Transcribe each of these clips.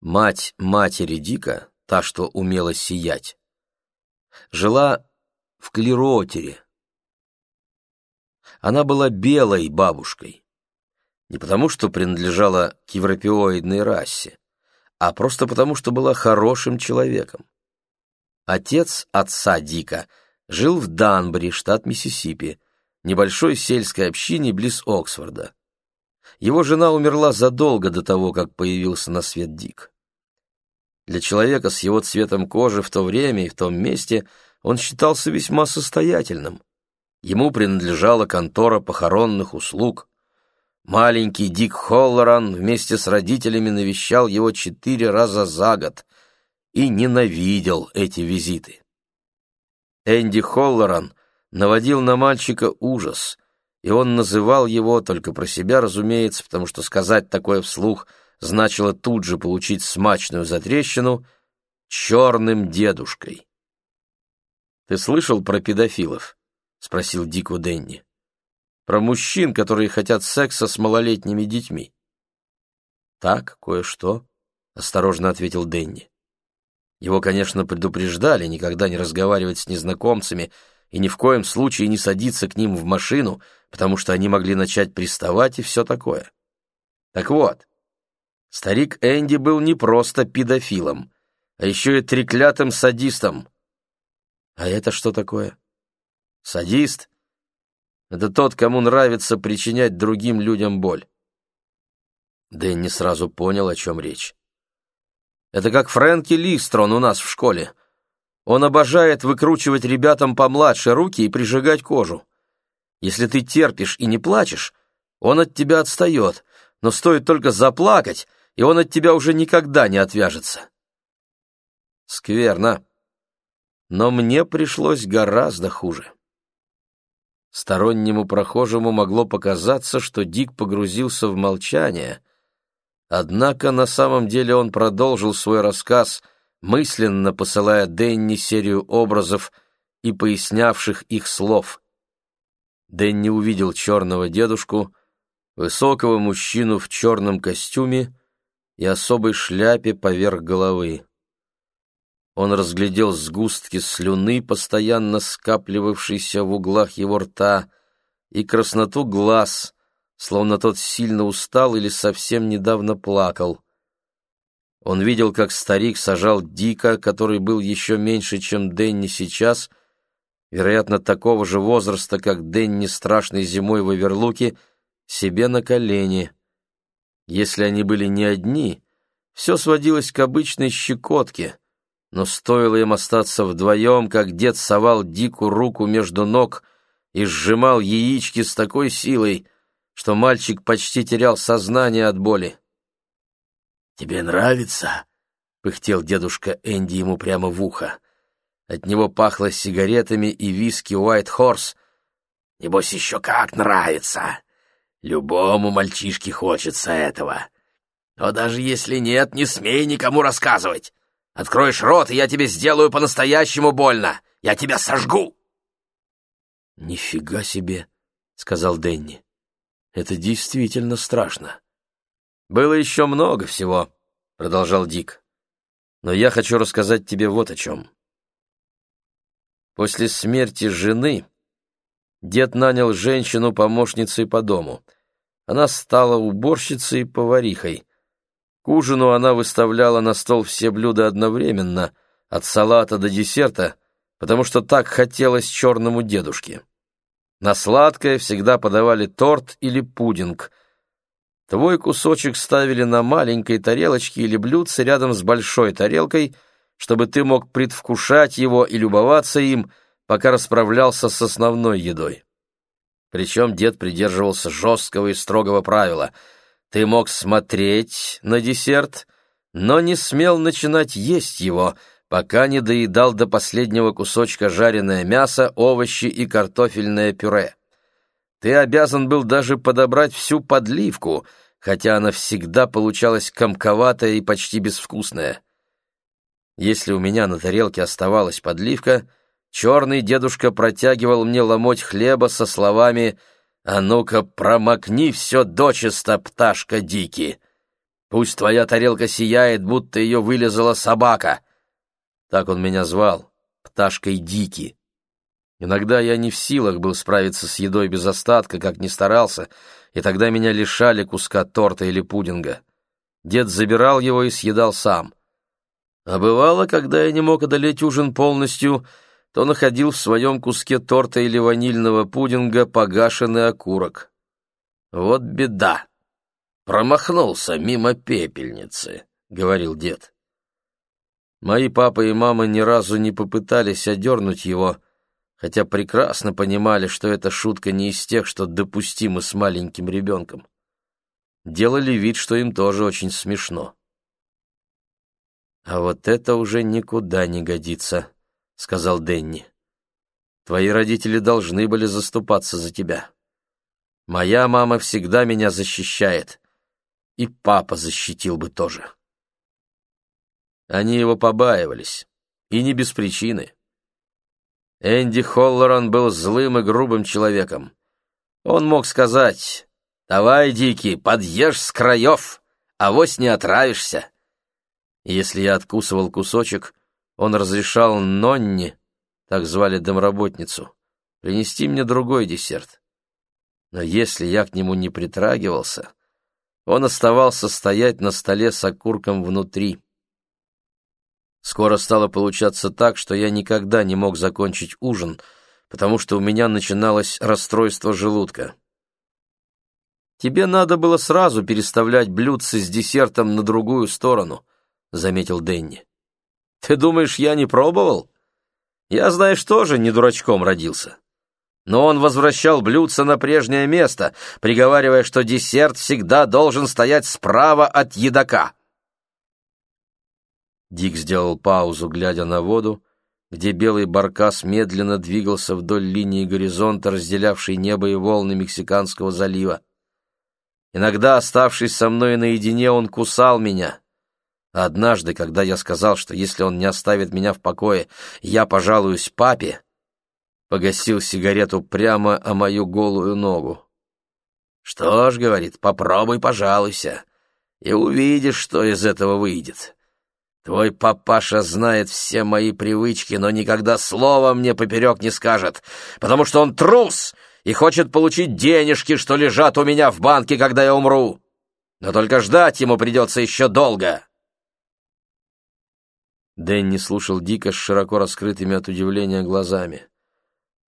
Мать матери Дика, та, что умела сиять, жила в Клеротере. Она была белой бабушкой. Не потому, что принадлежала к европеоидной расе, а просто потому, что была хорошим человеком. Отец отца Дика жил в Данбери, штат Миссисипи, небольшой сельской общине близ Оксфорда. Его жена умерла задолго до того, как появился на свет Дик. Для человека с его цветом кожи в то время и в том месте он считался весьма состоятельным. Ему принадлежала контора похоронных услуг. Маленький Дик Холлоран вместе с родителями навещал его четыре раза за год и ненавидел эти визиты. Энди Холлоран наводил на мальчика ужас, и он называл его, только про себя, разумеется, потому что сказать такое вслух значило тут же получить смачную затрещину, черным дедушкой. «Ты слышал про педофилов?» — спросил Дик у Денни. «Про мужчин, которые хотят секса с малолетними детьми». «Так, кое-что», — осторожно ответил Денни. Его, конечно, предупреждали никогда не разговаривать с незнакомцами и ни в коем случае не садиться к ним в машину, потому что они могли начать приставать и все такое. Так вот, старик Энди был не просто педофилом, а еще и треклятым садистом. А это что такое? Садист — это тот, кому нравится причинять другим людям боль. Дэнни сразу понял, о чем речь. Это как Фрэнки Листрон у нас в школе. Он обожает выкручивать ребятам помладше руки и прижигать кожу. Если ты терпишь и не плачешь, он от тебя отстает, но стоит только заплакать, и он от тебя уже никогда не отвяжется. Скверно. Но мне пришлось гораздо хуже. Стороннему прохожему могло показаться, что Дик погрузился в молчание, однако на самом деле он продолжил свой рассказ — мысленно посылая Денни серию образов и пояснявших их слов. Дэнни увидел черного дедушку, высокого мужчину в черном костюме и особой шляпе поверх головы. Он разглядел сгустки слюны, постоянно скапливавшейся в углах его рта, и красноту глаз, словно тот сильно устал или совсем недавно плакал. Он видел, как старик сажал Дика, который был еще меньше, чем Денни сейчас, вероятно, такого же возраста, как Денни страшной зимой в Аверлуке, себе на колени. Если они были не одни, все сводилось к обычной щекотке, но стоило им остаться вдвоем, как дед совал Дику руку между ног и сжимал яички с такой силой, что мальчик почти терял сознание от боли. «Тебе нравится?» — пыхтел дедушка Энди ему прямо в ухо. От него пахло сигаретами и виски Уайт Хорс. «Небось, еще как нравится! Любому мальчишке хочется этого. Но даже если нет, не смей никому рассказывать. Откроешь рот, и я тебе сделаю по-настоящему больно. Я тебя сожгу!» «Нифига себе!» — сказал Денни. «Это действительно страшно». «Было еще много всего», — продолжал Дик. «Но я хочу рассказать тебе вот о чем. После смерти жены дед нанял женщину помощницей по дому. Она стала уборщицей и поварихой. К ужину она выставляла на стол все блюда одновременно, от салата до десерта, потому что так хотелось черному дедушке. На сладкое всегда подавали торт или пудинг — Твой кусочек ставили на маленькой тарелочке или блюдце рядом с большой тарелкой, чтобы ты мог предвкушать его и любоваться им, пока расправлялся с основной едой. Причем дед придерживался жесткого и строгого правила. Ты мог смотреть на десерт, но не смел начинать есть его, пока не доедал до последнего кусочка жареное мясо, овощи и картофельное пюре. Ты обязан был даже подобрать всю подливку, хотя она всегда получалась комковатая и почти безвкусная. Если у меня на тарелке оставалась подливка, черный дедушка протягивал мне ломоть хлеба со словами «А ну-ка, промокни все дочисто, пташка Дики!» Пусть твоя тарелка сияет, будто ее вылезала собака. Так он меня звал, пташкой Дики. Иногда я не в силах был справиться с едой без остатка, как ни старался, и тогда меня лишали куска торта или пудинга. Дед забирал его и съедал сам. А бывало, когда я не мог одолеть ужин полностью, то находил в своем куске торта или ванильного пудинга погашенный окурок. Вот беда. Промахнулся мимо пепельницы, — говорил дед. Мои папа и мама ни разу не попытались одернуть его, хотя прекрасно понимали, что эта шутка не из тех, что допустимы с маленьким ребенком. Делали вид, что им тоже очень смешно. «А вот это уже никуда не годится», — сказал Денни. «Твои родители должны были заступаться за тебя. Моя мама всегда меня защищает, и папа защитил бы тоже. Они его побаивались, и не без причины. Энди Холлоран был злым и грубым человеком. Он мог сказать «Давай, Дикий, подъешь с краев, авось не отравишься». Если я откусывал кусочек, он разрешал Нонни, так звали домработницу, принести мне другой десерт. Но если я к нему не притрагивался, он оставался стоять на столе с окурком внутри. Скоро стало получаться так, что я никогда не мог закончить ужин, потому что у меня начиналось расстройство желудка. «Тебе надо было сразу переставлять блюдце с десертом на другую сторону», — заметил Дэнни. «Ты думаешь, я не пробовал? Я, знаешь, тоже не дурачком родился но он возвращал блюдце на прежнее место, приговаривая, что десерт всегда должен стоять справа от едока. Дик сделал паузу, глядя на воду, где белый баркас медленно двигался вдоль линии горизонта, разделявшей небо и волны Мексиканского залива. Иногда, оставшись со мной наедине, он кусал меня. Однажды, когда я сказал, что если он не оставит меня в покое, я пожалуюсь папе, погасил сигарету прямо о мою голую ногу. «Что ж, — говорит, — попробуй пожалуйся, и увидишь, что из этого выйдет. Твой папаша знает все мои привычки, но никогда слова мне поперек не скажет, потому что он трус и хочет получить денежки, что лежат у меня в банке, когда я умру. Но только ждать ему придется еще долго». Дэнни слушал дико с широко раскрытыми от удивления глазами.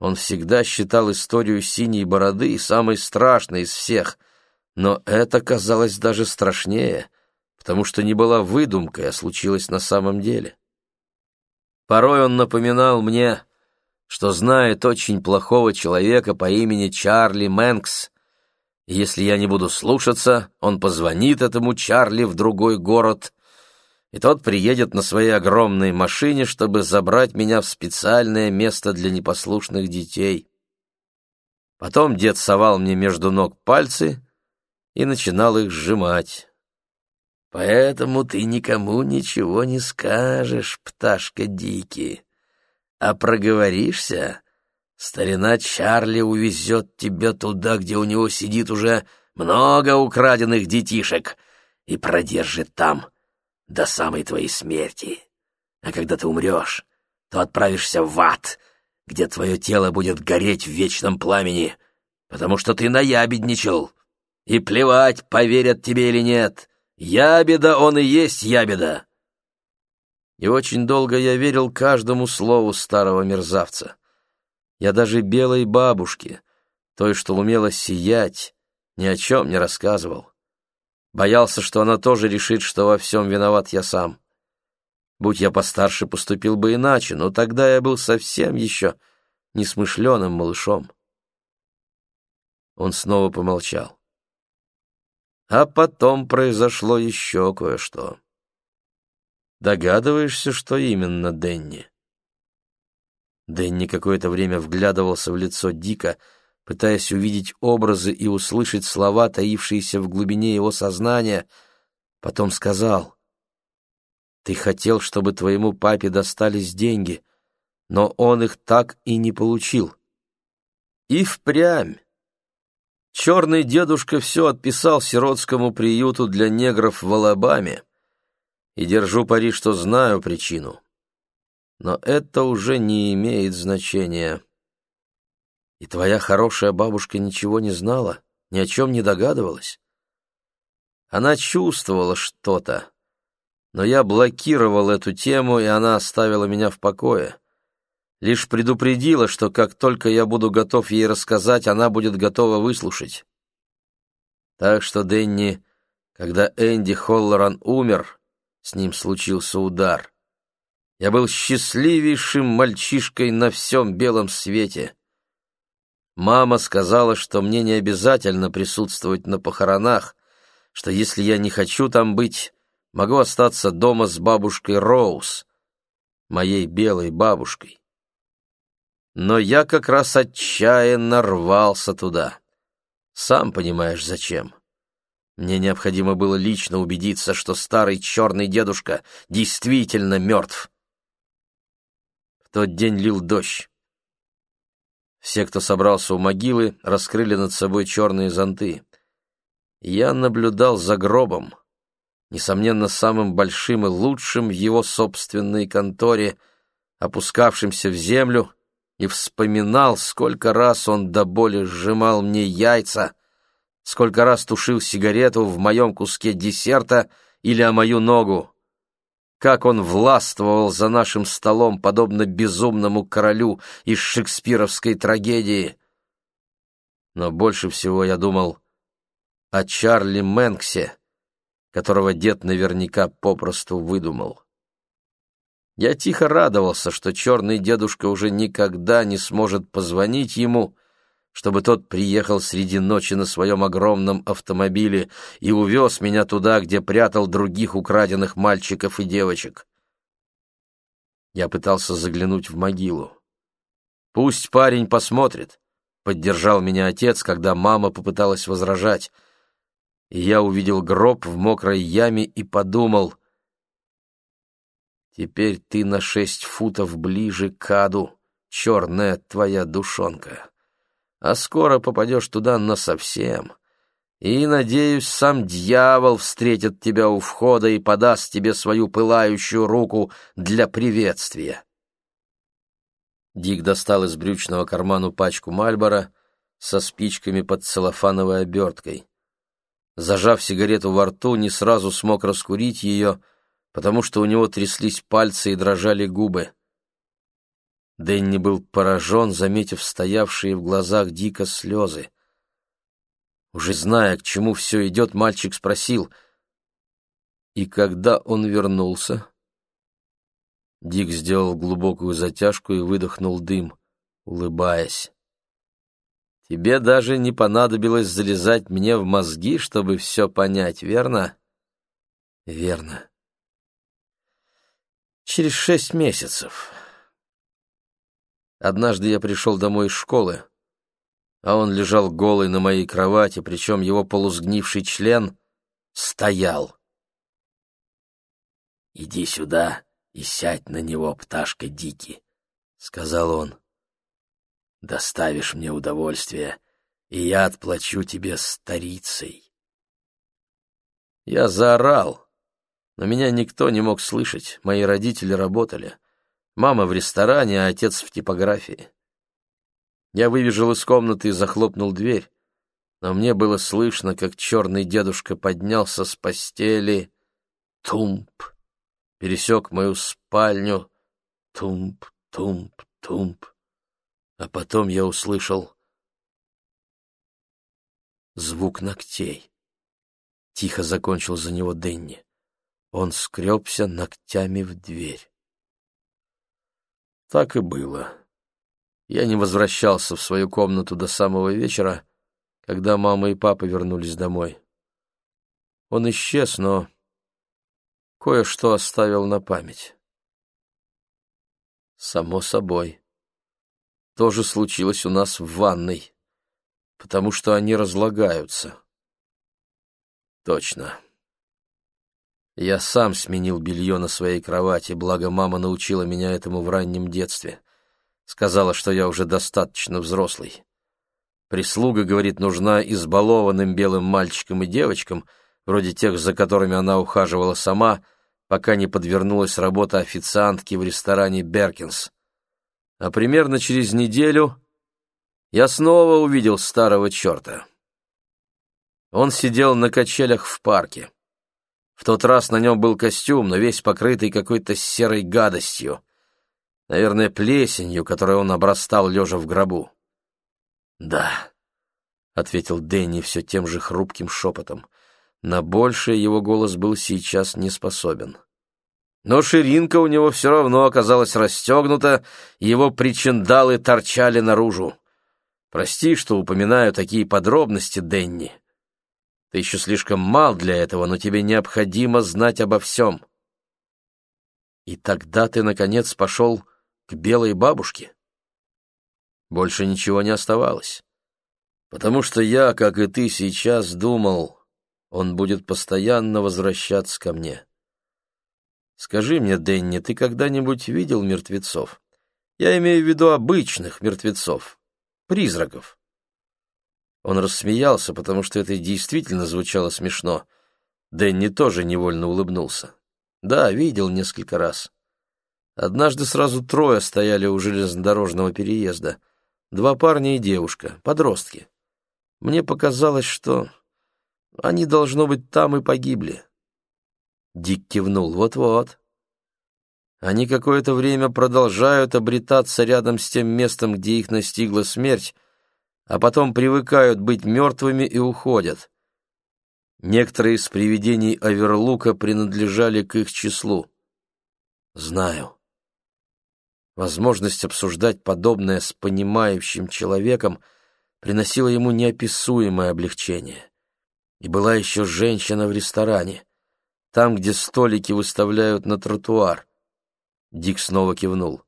Он всегда считал историю синей бороды самой страшной из всех, но это казалось даже страшнее, потому что не была выдумкой, а случилось на самом деле. Порой он напоминал мне, что знает очень плохого человека по имени Чарли Мэнкс, и если я не буду слушаться, он позвонит этому Чарли в другой город и тот приедет на своей огромной машине, чтобы забрать меня в специальное место для непослушных детей. Потом дед совал мне между ног пальцы и начинал их сжимать. «Поэтому ты никому ничего не скажешь, пташка Дики, а проговоришься, старина Чарли увезет тебя туда, где у него сидит уже много украденных детишек, и продержит там» до самой твоей смерти. А когда ты умрешь, то отправишься в ад, где твое тело будет гореть в вечном пламени, потому что ты наябедничал. И плевать, поверят тебе или нет, ябеда он и есть ябеда. И очень долго я верил каждому слову старого мерзавца. Я даже белой бабушке, той, что умела сиять, ни о чем не рассказывал. Боялся, что она тоже решит, что во всем виноват я сам. Будь я постарше, поступил бы иначе, но тогда я был совсем еще несмышленым малышом. Он снова помолчал. А потом произошло еще кое-что. Догадываешься, что именно, Денни? Дэнни какое-то время вглядывался в лицо Дика, пытаясь увидеть образы и услышать слова, таившиеся в глубине его сознания, потом сказал, «Ты хотел, чтобы твоему папе достались деньги, но он их так и не получил». И впрямь. Черный дедушка все отписал сиротскому приюту для негров в Алабаме, и держу пари, что знаю причину. Но это уже не имеет значения. И твоя хорошая бабушка ничего не знала, ни о чем не догадывалась? Она чувствовала что-то, но я блокировал эту тему, и она оставила меня в покое. Лишь предупредила, что как только я буду готов ей рассказать, она будет готова выслушать. Так что, Дэнни, когда Энди Холлоран умер, с ним случился удар. Я был счастливейшим мальчишкой на всем белом свете. Мама сказала, что мне не обязательно присутствовать на похоронах, что если я не хочу там быть, могу остаться дома с бабушкой Роуз, моей белой бабушкой. Но я как раз отчаянно рвался туда. Сам понимаешь, зачем. Мне необходимо было лично убедиться, что старый черный дедушка действительно мертв. В тот день лил дождь. Все, кто собрался у могилы, раскрыли над собой черные зонты. Я наблюдал за гробом, несомненно, самым большим и лучшим в его собственной конторе, опускавшимся в землю, и вспоминал, сколько раз он до боли сжимал мне яйца, сколько раз тушил сигарету в моем куске десерта или о мою ногу как он властвовал за нашим столом, подобно безумному королю из шекспировской трагедии. Но больше всего я думал о Чарли Мэнксе, которого дед наверняка попросту выдумал. Я тихо радовался, что черный дедушка уже никогда не сможет позвонить ему чтобы тот приехал среди ночи на своем огромном автомобиле и увез меня туда, где прятал других украденных мальчиков и девочек. Я пытался заглянуть в могилу. «Пусть парень посмотрит», — поддержал меня отец, когда мама попыталась возражать. И я увидел гроб в мокрой яме и подумал, «Теперь ты на шесть футов ближе к аду, черная твоя душонка» а скоро попадешь туда насовсем. И, надеюсь, сам дьявол встретит тебя у входа и подаст тебе свою пылающую руку для приветствия. Дик достал из брючного кармана пачку Мальбора со спичками под целлофановой оберткой. Зажав сигарету во рту, не сразу смог раскурить ее, потому что у него тряслись пальцы и дрожали губы. Дэнни был поражен, заметив стоявшие в глазах Дика слезы. Уже зная, к чему все идет, мальчик спросил, «И когда он вернулся?» Дик сделал глубокую затяжку и выдохнул дым, улыбаясь. «Тебе даже не понадобилось залезать мне в мозги, чтобы все понять, верно?» «Верно». «Через шесть месяцев». Однажды я пришел домой из школы, а он лежал голый на моей кровати, причем его полусгнивший член стоял. «Иди сюда и сядь на него, пташка Дики», — сказал он. «Доставишь мне удовольствие, и я отплачу тебе старицей». Я заорал, но меня никто не мог слышать, мои родители работали. Мама в ресторане, а отец в типографии. Я выбежал из комнаты и захлопнул дверь, но мне было слышно, как черный дедушка поднялся с постели. Тумп! Пересек мою спальню. Тумп, тумп, тумп. А потом я услышал звук ногтей. Тихо закончил за него Дэнни. Он скребся ногтями в дверь. Так и было. Я не возвращался в свою комнату до самого вечера, когда мама и папа вернулись домой. Он исчез, но кое-что оставил на память. Само собой. То же случилось у нас в ванной, потому что они разлагаются. Точно. Я сам сменил белье на своей кровати, благо мама научила меня этому в раннем детстве. Сказала, что я уже достаточно взрослый. Прислуга, говорит, нужна избалованным белым мальчикам и девочкам, вроде тех, за которыми она ухаживала сама, пока не подвернулась работа официантки в ресторане «Беркинс». А примерно через неделю я снова увидел старого черта. Он сидел на качелях в парке. В тот раз на нем был костюм, но весь покрытый какой-то серой гадостью. Наверное, плесенью, которой он обрастал, лежа в гробу. «Да», — ответил Дэнни все тем же хрупким шепотом. На большее его голос был сейчас не способен. Но ширинка у него все равно оказалась расстегнута, его причиндалы торчали наружу. Прости, что упоминаю такие подробности, Дэнни. Ты еще слишком мал для этого, но тебе необходимо знать обо всем. И тогда ты, наконец, пошел к белой бабушке? Больше ничего не оставалось. Потому что я, как и ты сейчас, думал, он будет постоянно возвращаться ко мне. Скажи мне, Дэнни, ты когда-нибудь видел мертвецов? Я имею в виду обычных мертвецов, призраков. Он рассмеялся, потому что это действительно звучало смешно. Дэнни тоже невольно улыбнулся. Да, видел несколько раз. Однажды сразу трое стояли у железнодорожного переезда. Два парня и девушка, подростки. Мне показалось, что они, должно быть, там и погибли. Дик кивнул. Вот-вот. Они какое-то время продолжают обретаться рядом с тем местом, где их настигла смерть, а потом привыкают быть мертвыми и уходят. Некоторые из привидений Аверлука принадлежали к их числу. Знаю. Возможность обсуждать подобное с понимающим человеком приносила ему неописуемое облегчение. И была еще женщина в ресторане, там, где столики выставляют на тротуар. Дик снова кивнул.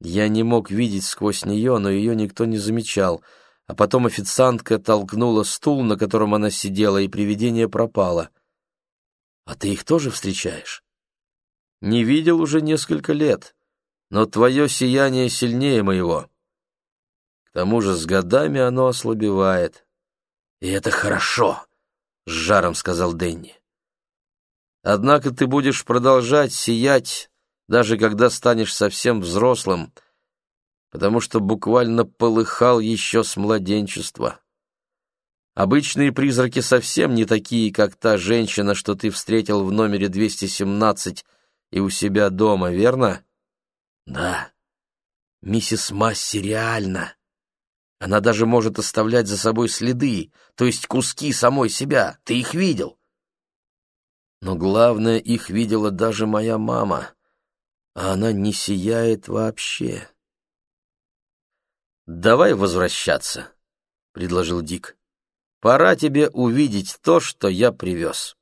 Я не мог видеть сквозь нее, но ее никто не замечал, а потом официантка толкнула стул, на котором она сидела, и привидение пропало. «А ты их тоже встречаешь?» «Не видел уже несколько лет, но твое сияние сильнее моего. К тому же с годами оно ослабевает». «И это хорошо», — с жаром сказал Дэнни. «Однако ты будешь продолжать сиять даже когда станешь совсем взрослым, потому что буквально полыхал еще с младенчества. Обычные призраки совсем не такие, как та женщина, что ты встретил в номере 217 и у себя дома, верно? Да. Миссис Масси реальна. Она даже может оставлять за собой следы, то есть куски самой себя. Ты их видел? Но главное, их видела даже моя мама а она не сияет вообще. «Давай возвращаться», — предложил Дик. «Пора тебе увидеть то, что я привез».